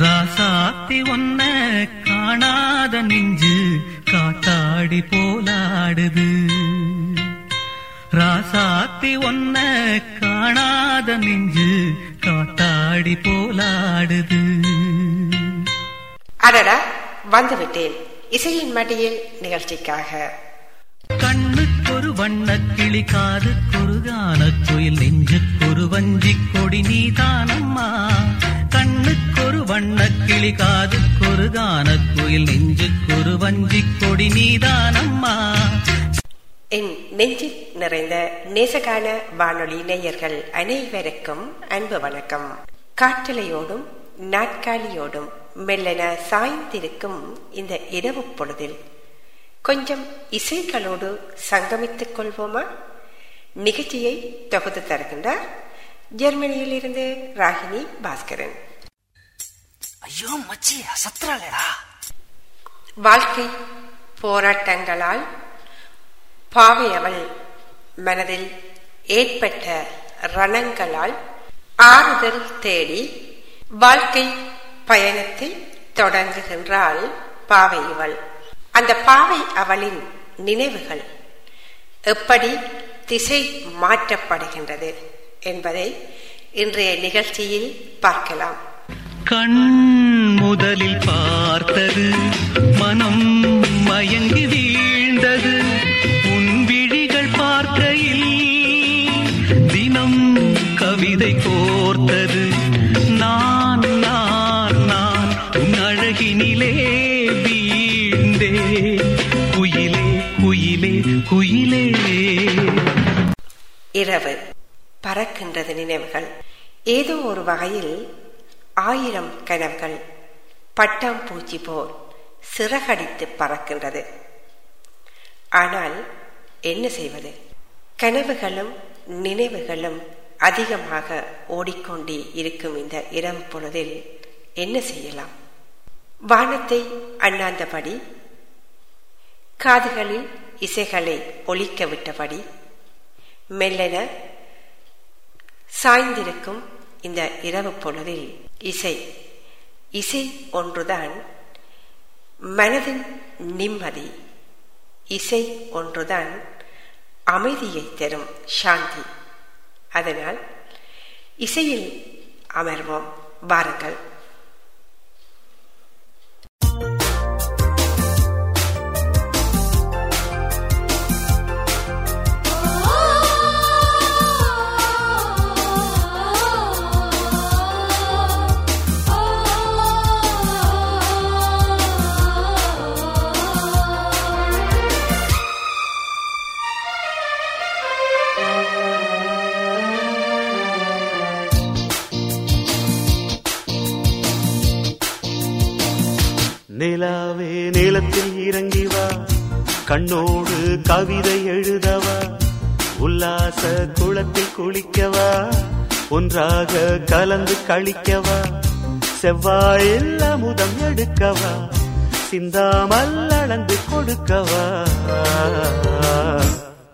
ராசாத்தி ஒன்ன காணாத நெஞ்சு காத்தாடி போலாடுது. ராசாத்தி ஒன்ன காணாத நெஞ்சு காத்தாடி போலாடுது. அடடா வந்துவிட்டேன். இசையின் மடியில் நிகழ்ச்சிக்காக. கண்ணுக்கொரு வண்ண கிளி காது கானக் குயில் நெஞ்சுக்கொரு வஞ்சி கொடி நீதானம்மா. கண்ணுக்கொரு வண்ண கிளி காது கானக் குயில் நெஞ்சுக்கொரு வஞ்சி கொடி நீதானம்மா. என் நெஞ்சில் நிறைந்த நேசகான வானொலி நேயர்கள் அனைவருக்கும் அன்பு வணக்கம். காற்றலையோடும் நாட்காலியோடும் மெல்லன சாய்ந்திருக்கும் இந்த இரவு பொழுதில் கொஞ்சம் இசைகளோடு சங்கமித்துக் கொள்வோமா? நிகழ்ச்சியை தொகுத்து தருகின்றார் ஜெர்மனியில் இருந்து ராகினி பாஸ்கரன். ஐயோ மச்சி அசத்துறாளேடா. வாழ்க்கை போராட்டங்களால் பாவை அவள் மனதில் ஏற்பட்ட ரணங்களால் ஆறுதல் தேடி வாழ்க்கை பயணத்தை தொடங்குகின்றாள் பாவை இவள் அந்த பாவை அவளின் நினைவுகள் எப்படி திசை மாற்றப்படுகின்றது என்பதை இன்றைய நிகழ்ச்சியில் பார்க்கலாம். கண் முதலில் பார்த்தது மனம் மயங்கி வீழ்ந்தது. உன் விழிகள் பார்க்கையில் தினம் கவிதை கோர்த்தது. இரவு பறக்கின்றது நினைவுகள். ஏதோ ஒரு வகையில் ஆயிரம் கனவுகள் பட்டாம்பூச்சி போல் சிறகடித்து பறக்கின்றது. ஆனால் என்ன செய்வது? கனவுகளும் நினைவுகளும் அதிகமாக ஓடிக்கொண்டே இருக்கும் இந்த இரவு பொழுதில் என்ன செய்யலாம்? வானத்தை அண்ணாந்தபடி காதுகளில் இசைகளை ஒழிக்க விட்டபடி மெல்லென சாய்ந்திருக்கும் இந்த இரவு பொழுதில் இசை. இசை ஒன்றுதான் மனதின் நிம்மதி. இசை ஒன்றுதான் அமைதியை தரும் சாந்தி. அதனால் இசையில் அமர்வோம். வாருங்கள். கண்ணோடு கவிதை எழுதவா? உல்லாச குளத்தில் குளிக்கவா? ஒன்றாக கலந்து கழிக்கவா? செவ்வாயில் அமுதம் எடுக்கவா? சிந்தாமல் அளந்து கொடுக்கவா?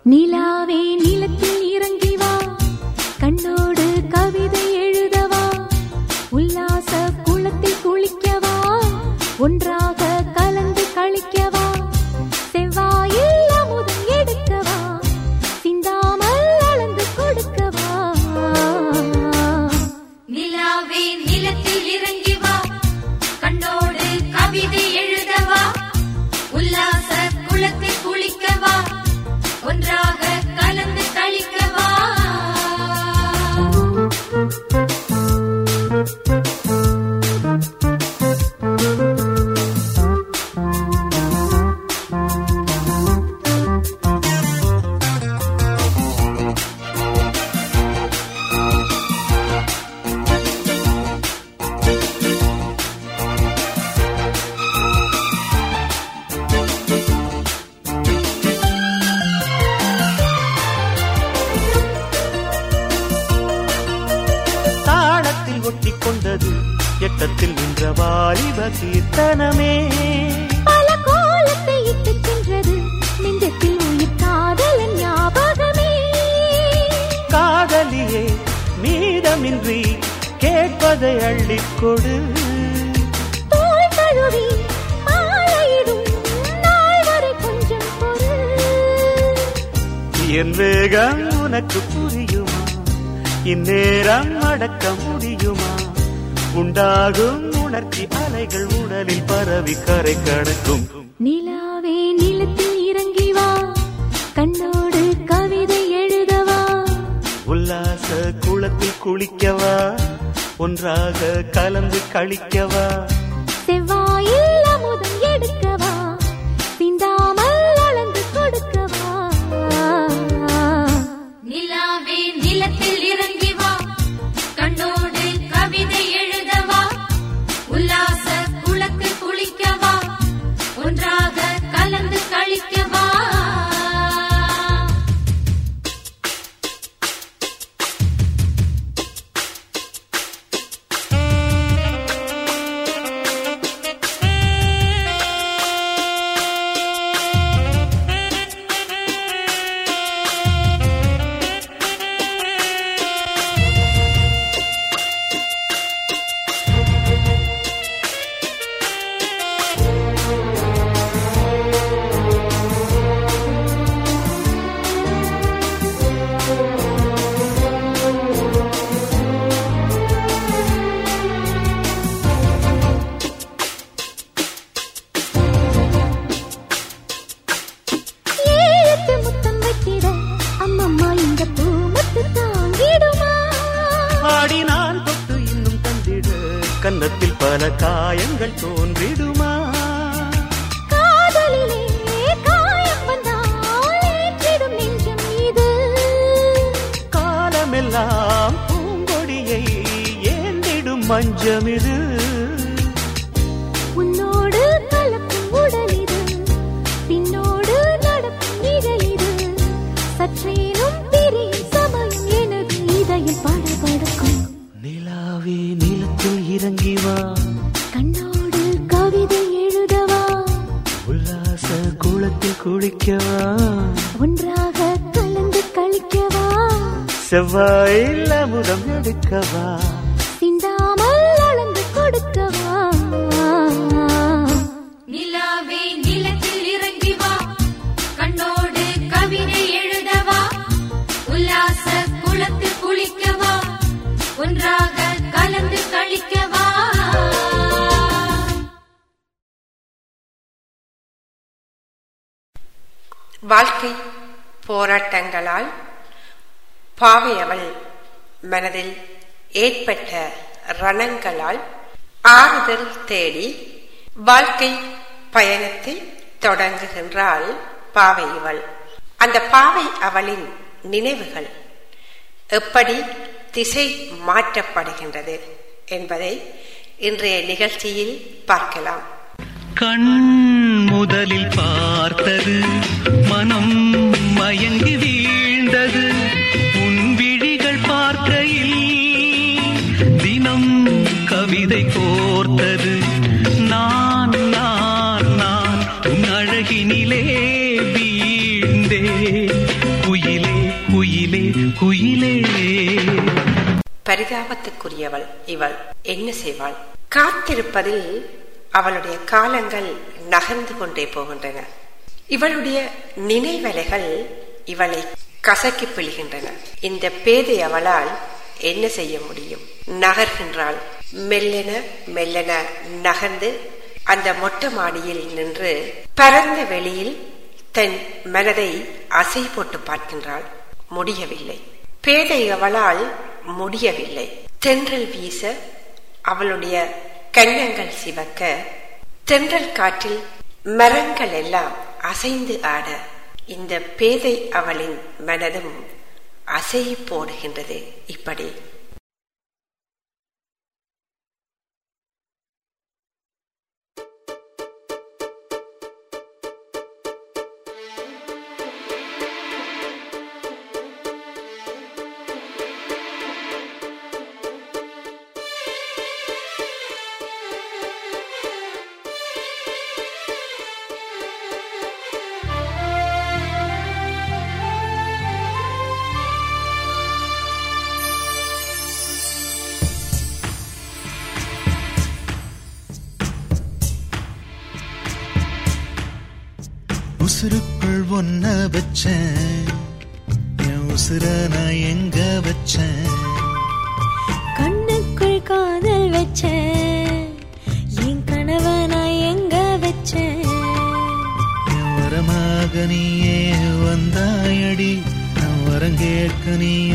நிலாவே நிலத்தில் என் வேகம் உனக்கு புரியுமா? இந்நேரம் அடக்க முடியுமா? உண்டாகும் உணர்ச்சி அலைகள் உடலில் பரவி கரை கடக்கும். நிலாவே நிலத்தில் இறங்கி வா. கண்ணோடு கவிதை எழுதவா. உல்லாச குளத்தில் குளிக்கவா? ஒன்றாக கலந்து கழிக்கவா? இறங்கி வா. கண்ணோடு கவிதை எழுதவா. உல்லாச குளத்தில் குளிக்கவா. ஒன்றாக கலந்து கழிக்கவா. செவ்வாயில் அமுதம் எடுக்கவா. போராட்டங்களால் பாவையவள் மனதில் ஏற்பட்ட ரணங்களால் ஆறுதல் தேடி வாழ்க்கை பயணத்தை தொடங்குகின்றாள் பாவை இவள். அந்த பாவை அவளின் நினைவுகள் எப்படி திசை மாற்றப்படுகின்றது என்பதை இன்றைய நிகழ்ச்சியில் பார்க்கலாம். கண் முதலில் பார்த்தது மனம் மயங்கி வீழ்ந்தது. உன் விழிகள் பார்க்கையில் தினம் கவிதை கோர்த்தது. நான் நான் நான் உன் அழகினிலே வீழ்ந்தே. குயிலே குயிலே குயிலே. பரிதாபத்துக்குரியவள் இவள். என்ன செய்வாள்? காத்திருப்பதில் அவளுடைய காலங்கள் நகர்ந்து கொண்டே போகின்றன. இவளுடைய நினைவலைகள் இவளை கசக்கி பிழிகின்றன. இந்த பேதை அவளால் என்ன செய்ய முடியும்? நகர்கின்றாள். மெல்லென மெல்லென நகர்ந்து அந்த மொட்டை மாடியில் நின்று பரந்த வெளியில் தன் மனதை அசை போட்டு பார்க்கின்றாள். முடியவில்லை. பேதை அவளால் முடியவில்லை. தென்றல் வீச அவளுடைய கன்னங்கள் சிவக்க தென்றல் காற்றில் மரங்கள் எல்லாம் அசைந்து ஆட இந்த பேதை அவளின் மனதும் அசை போடுகின்றது. இப்படி balcony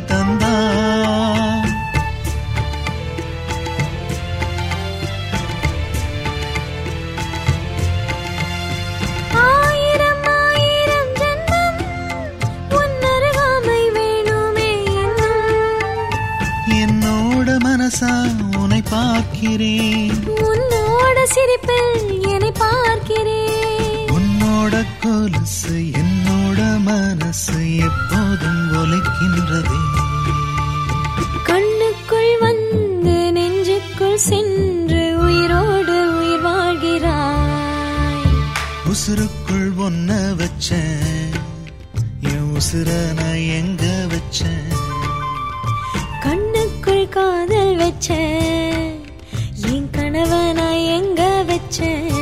tan சென்று உயிரோடு உயிர் வாழ்கிறாய். உசுருக்குள் ஒன்ன வச்சேன். என் உசுர நான் எங்க வச்சேன்? கண்ணுக்குள் காதல் வச்சேன். என் கனவை நான் எங்க வச்சேன்?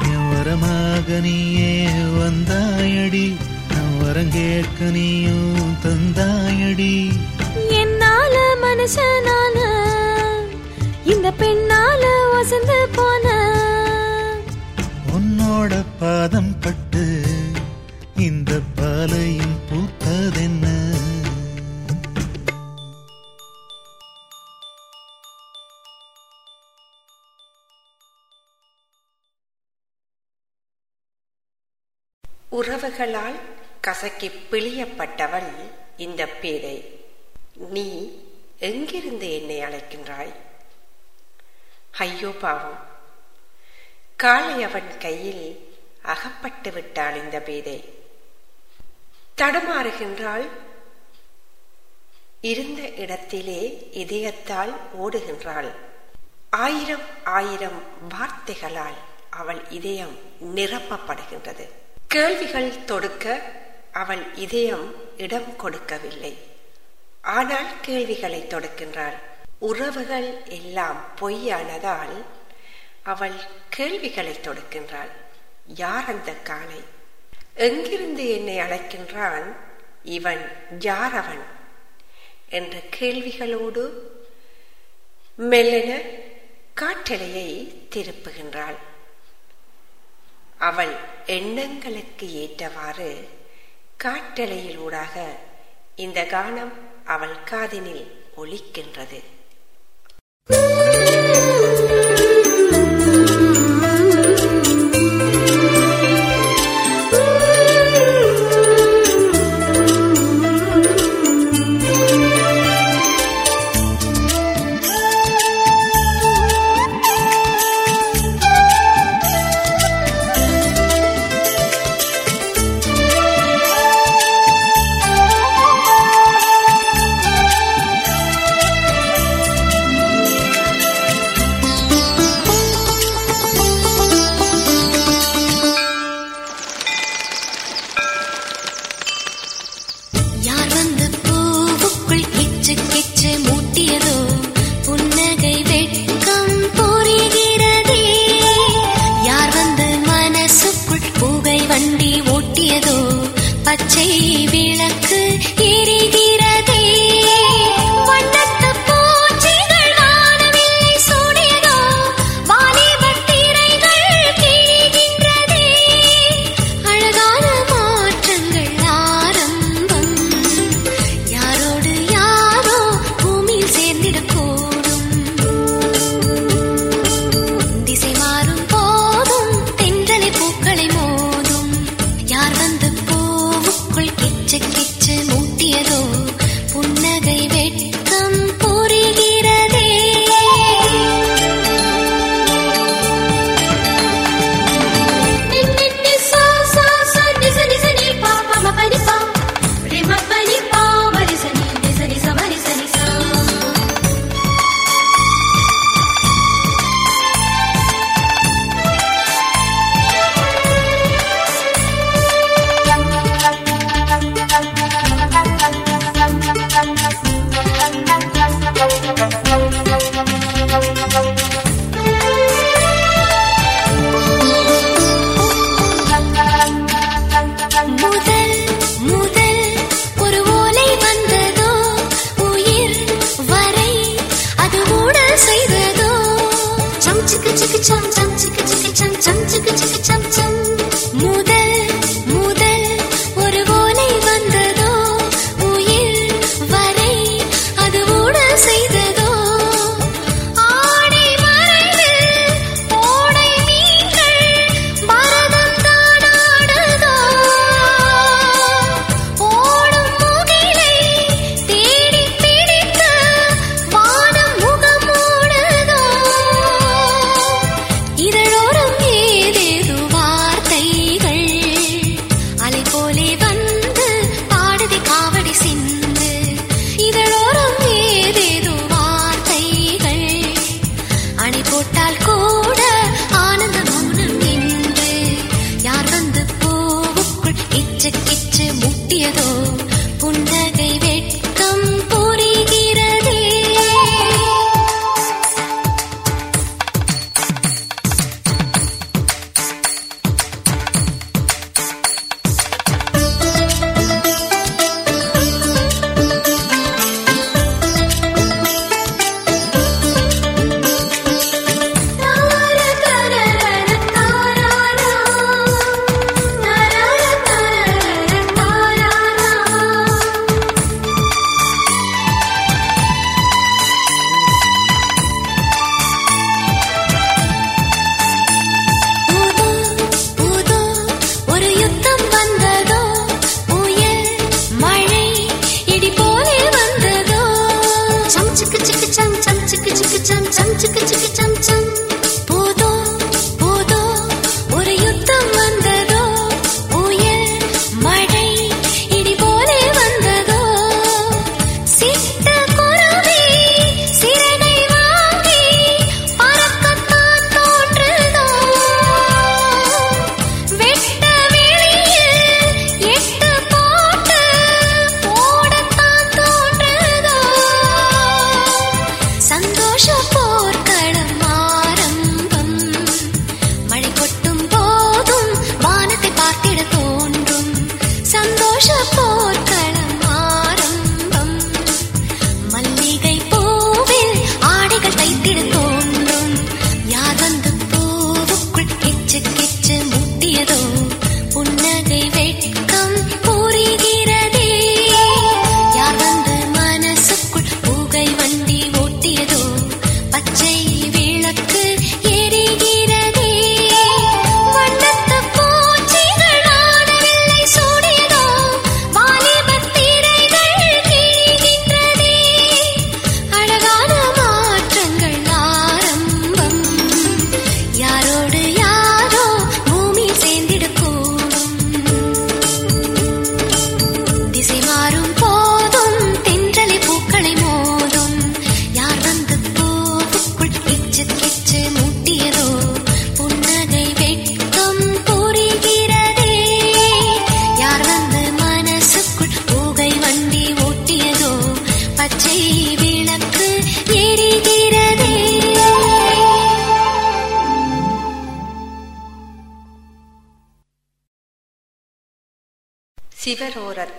என் வரமாக நீயே வந்தாயடி. நான் வரம் கேட்க நீயும் தந்தாயடி. என்னால மனுஷனான இந்த பெண்ணால வசந்து போன. உன்னோட பாதம் பட்டு இந்த பாலையும் பூத்ததென்ன? உறவுகளால் கசக்கி பிழியப்பட்டவள் இந்த பேதை. நீ எங்கிருந்து என்னை அழைக்கின்றாய்? ஐயோ பாவம் காலை அவன் கையில் அகப்பட்டு விட்டாள் இந்த பேதை. தடுமாறுகின்றாள். இருந்த இடத்திலே இதயத்தால் ஓடுகின்றாள். ஆயிரம் ஆயிரம் வார்த்தைகளால் அவள் இதயம் நிரப்பப்படுகின்றது. கேள்விகள் தொடுக்க அவள் இதயம் இடம் கொடுக்கவில்லை. ஆனால் கேள்விகளை தொடுக்கின்றாள். உறவுகள் எல்லாம் பொய்யானதால் அவள் கேள்விகளை தொடுக்கின்றாள். யார் அந்த காலை எங்கிருந்து என்னை அழைக்கின்றான்? இவன் யார் அவன்? என்ற கேள்விகளோடு மெல்லென காற்றலையை திருப்புகின்றாள். அவள் எண்ணங்களுக்கு ஏற்றவாறு காற்றலையில் ஊடாக இந்த கானம் அவள் காதினில் ஒலிக்கின்றது. யார் miedo.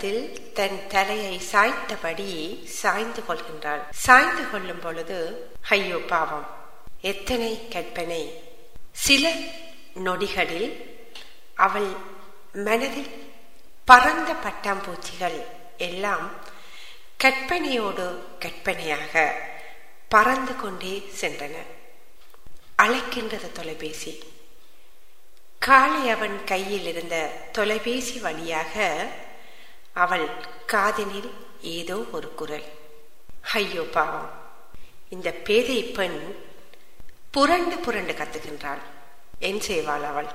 சிவரோரத்தில் தன் தலையை சாய்த்தபடி சாய்ந்து கொள்கின்றாள். சாய்ந்து கொள்ளும் பொழுது ஐயோ பாவம் எத்தனை கற்பனை. சில நொடிகளில் அவள் மனதில் பறந்த பட்டாம்பூச்சிகள் எல்லாம் கற்பனையோடு கற்பனையாக பறந்து கொண்டே சென்றன. அழைக்கின்றது தொலைபேசி. காலை அவன் கையில் இருந்த தொலைபேசி வழியாக அவள் காதினில் ஏதோ ஒரு குரல். ஐயோ பாவம். இந்த பேதை பெண் புரண்டு புரண்டு கத்துகின்றாள். என் செய்வாள் அவள்.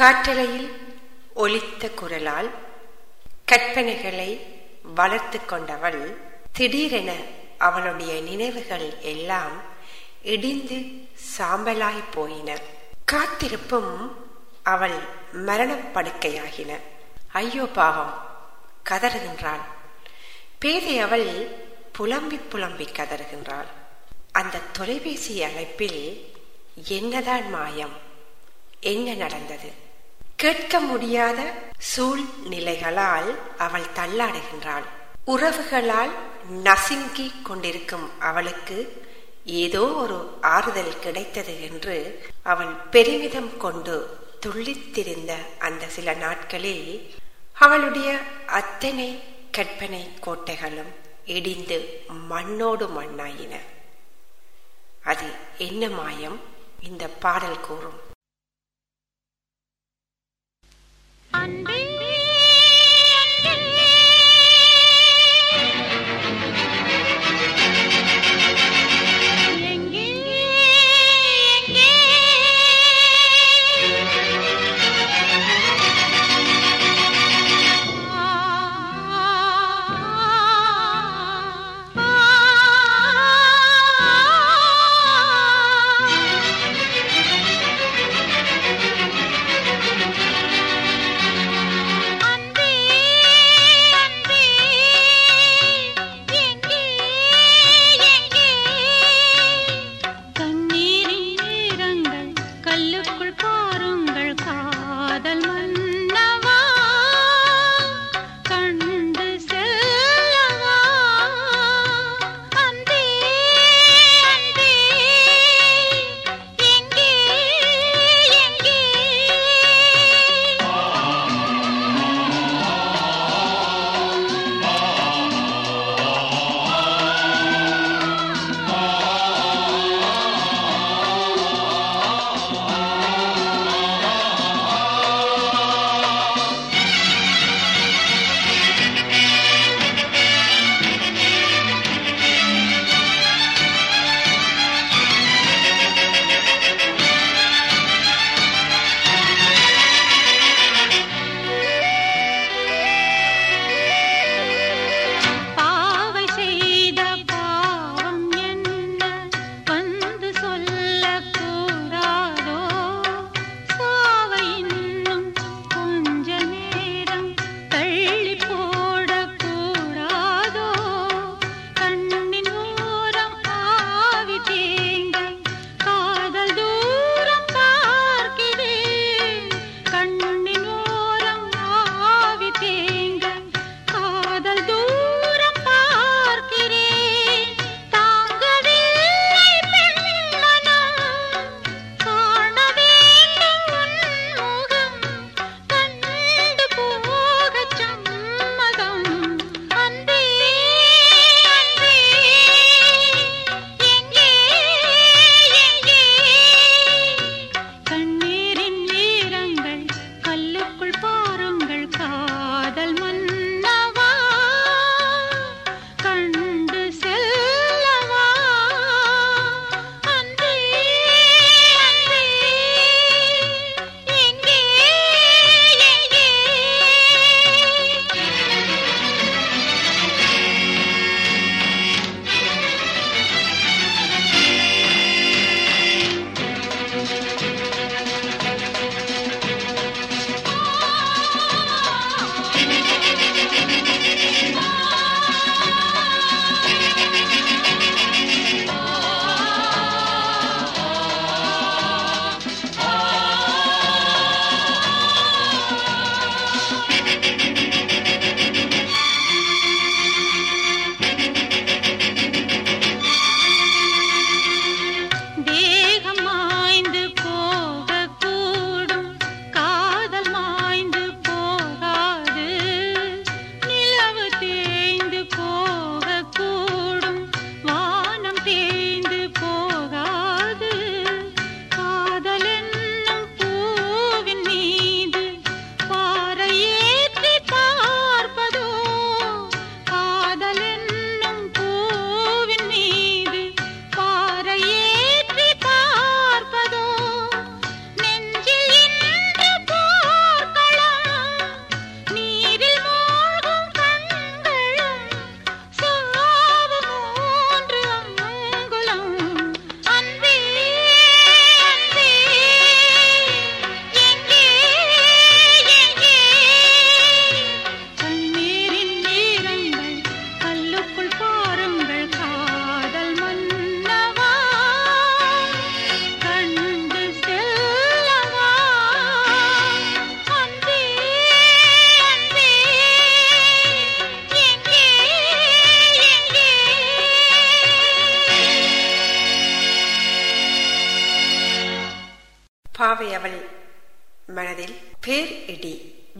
காற்றலையில் ஒலித்த குரலால் கற்பனைகளை வளர்த்து கொண்டவள் திடீரென அவளுடைய நினைவுகள் எல்லாம் இடிந்து சாம்பலாய் போயின. காத்திருப்பும் அவள் மரணப்படுக்கையாகின. ஐயோ பாவம். கதறுகின்றாள். பேதை அவள் புலம்பி புலம்பி கதறுகின்றாள். அந்த தொலைபேசி அழைப்பில் என்னதான் மாயம்? என்ன நடந்தது? கேட்க முடியாத சூழ்நிலைகளால் அவள் தள்ளாடுகின்றாள். உறவுகளால் நசுங்கி கொண்டிருக்கும் அவளுக்கு ஏதோ ஒரு ஆறுதல் கிடைத்தது என்று அவள் பெருமிதம் கொண்டு துள்ளித்திருந்த அந்த சில நாட்களில் அவளுடைய அத்தனை கற்பனை கோட்டைகளும் இடிந்து மண்ணோடு மண்ணாயின. அது என்ன மாயம்? இந்த பாடல் கூறும்.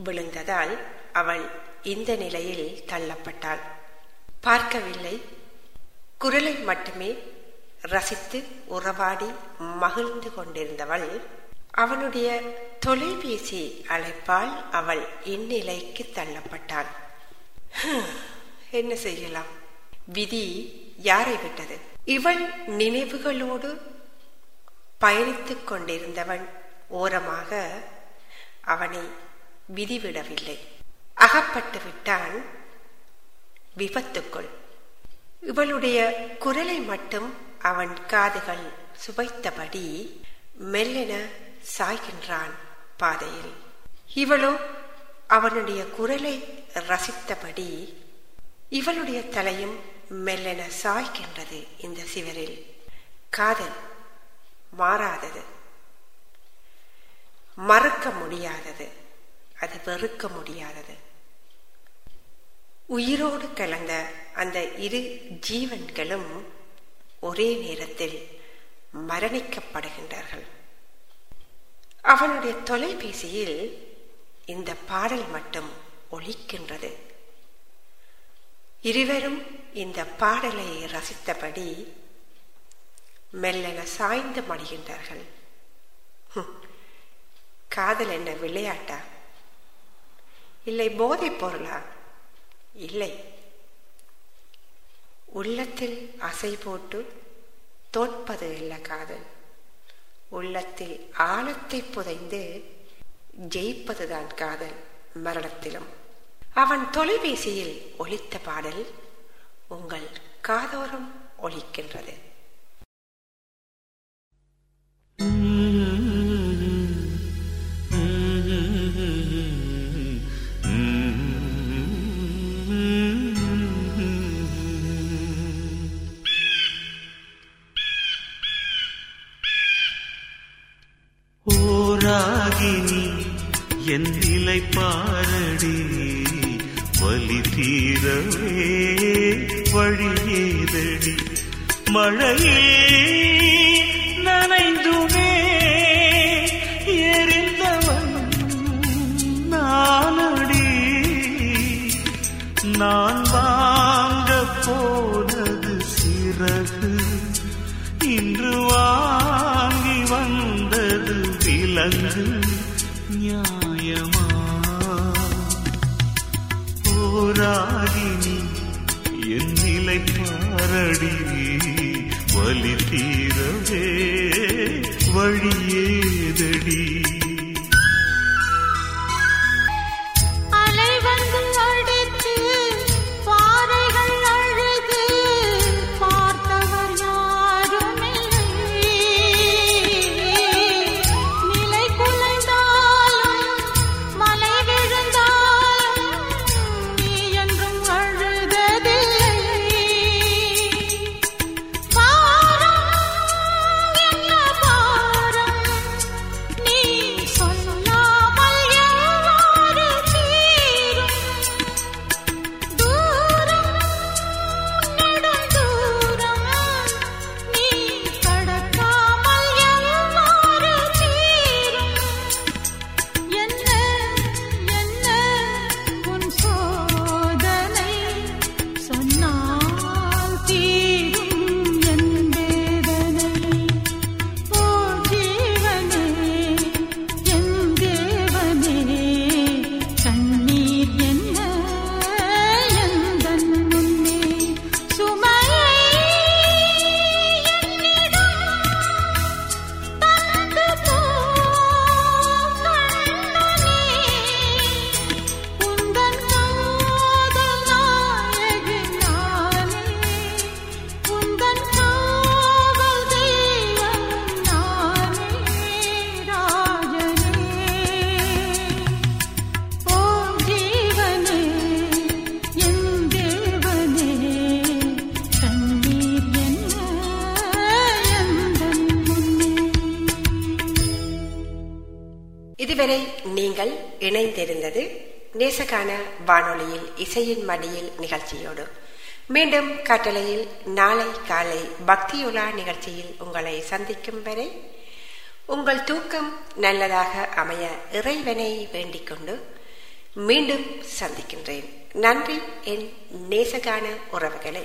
விழுந்ததால் அவள் இந்த நிலையில் தள்ளப்பட்டாள். பார்க்கவில்லை. குரலை மட்டுமே ரசித்து உறவாடி மகிழ்ந்து கொண்டிருந்தவள் அவனுடைய தொலைபேசி அழைப்பால் அவள் இந்நிலைக்கு தள்ளப்பட்டாள். என்ன செய்யலாம்? விதி யாரை விட்டது? இவள் நினைவுகளோடு பயணித்துக் கொண்டிருந்தவன் ஓரமாக அவனை விதிவிடவில்லை. அகப்பட்டு விட்டான் விபத்துக்குள். இவளுடைய குரலை மட்டும் அவன் காதுகள் சுவைத்தபடி மெல்லென சாய்கின்றான் பாதையில். இவளோ அவனுடைய குரலை ரசித்தபடி இவளுடைய தலையும் மெல்லென சாய்கின்றது இந்த சிவரில். காதல் மாறாதது. மறக்க முடியாதது. அது வெறுக்க முடியாதது. உயிரோடு கலந்த அந்த இரு ஜீவன்களும் ஒரே நேரத்தில் மரணிக்கப்படுகின்றார்கள். அவனுடைய தொலைபேசியில் இந்த பாடல் மட்டும் ஒலிக்கின்றது. இருவரும் இந்த பாடலை ரசித்தபடி மெல்லென சாய்ந்து மடிகின்றார்கள். காதல் என்ன விளையாட்டா? இல்லை போதைப் பொருளா? இல்லை. உள்ளத்தில் அசை போட்டு தோற்பது இல்லை காதல். உள்ளத்தில் ஆழத்தை புதைந்து ஜெயிப்பதுதான் காதல் மரணத்திலும். அவன் தொலைபேசியில் ஒலித்த பாடல் உங்கள் காதோரம் ஒலிக்கின்றது. ஓராகினி என் நிலை பாரடி வலி தீரவே வழியேதடி மழையே நனைந்துமே எரிந்தவன் நானடி. நான் வாங்க போனது சிறகு இன்று வாங்கி வந்தது விலங்கு ஞான நியாயமா? போராகினி என் நிலை பாரடி வலி தீரவே வழியேதடி நேசகான வானொலியில் இசையின் மடியில் நிகழ்ச்சியோடு. மீண்டும் கட்டளையில் நாளை காலை பக்தியுலா நிகழ்ச்சியில் உங்களை சந்திக்கும் வரை உங்கள் தூக்கம் நல்லதாக அமைய இறைவனை வேண்டிக் கொண்டு மீண்டும் சந்திக்கின்றேன். நன்றி என் நேசகான உறவுகளை.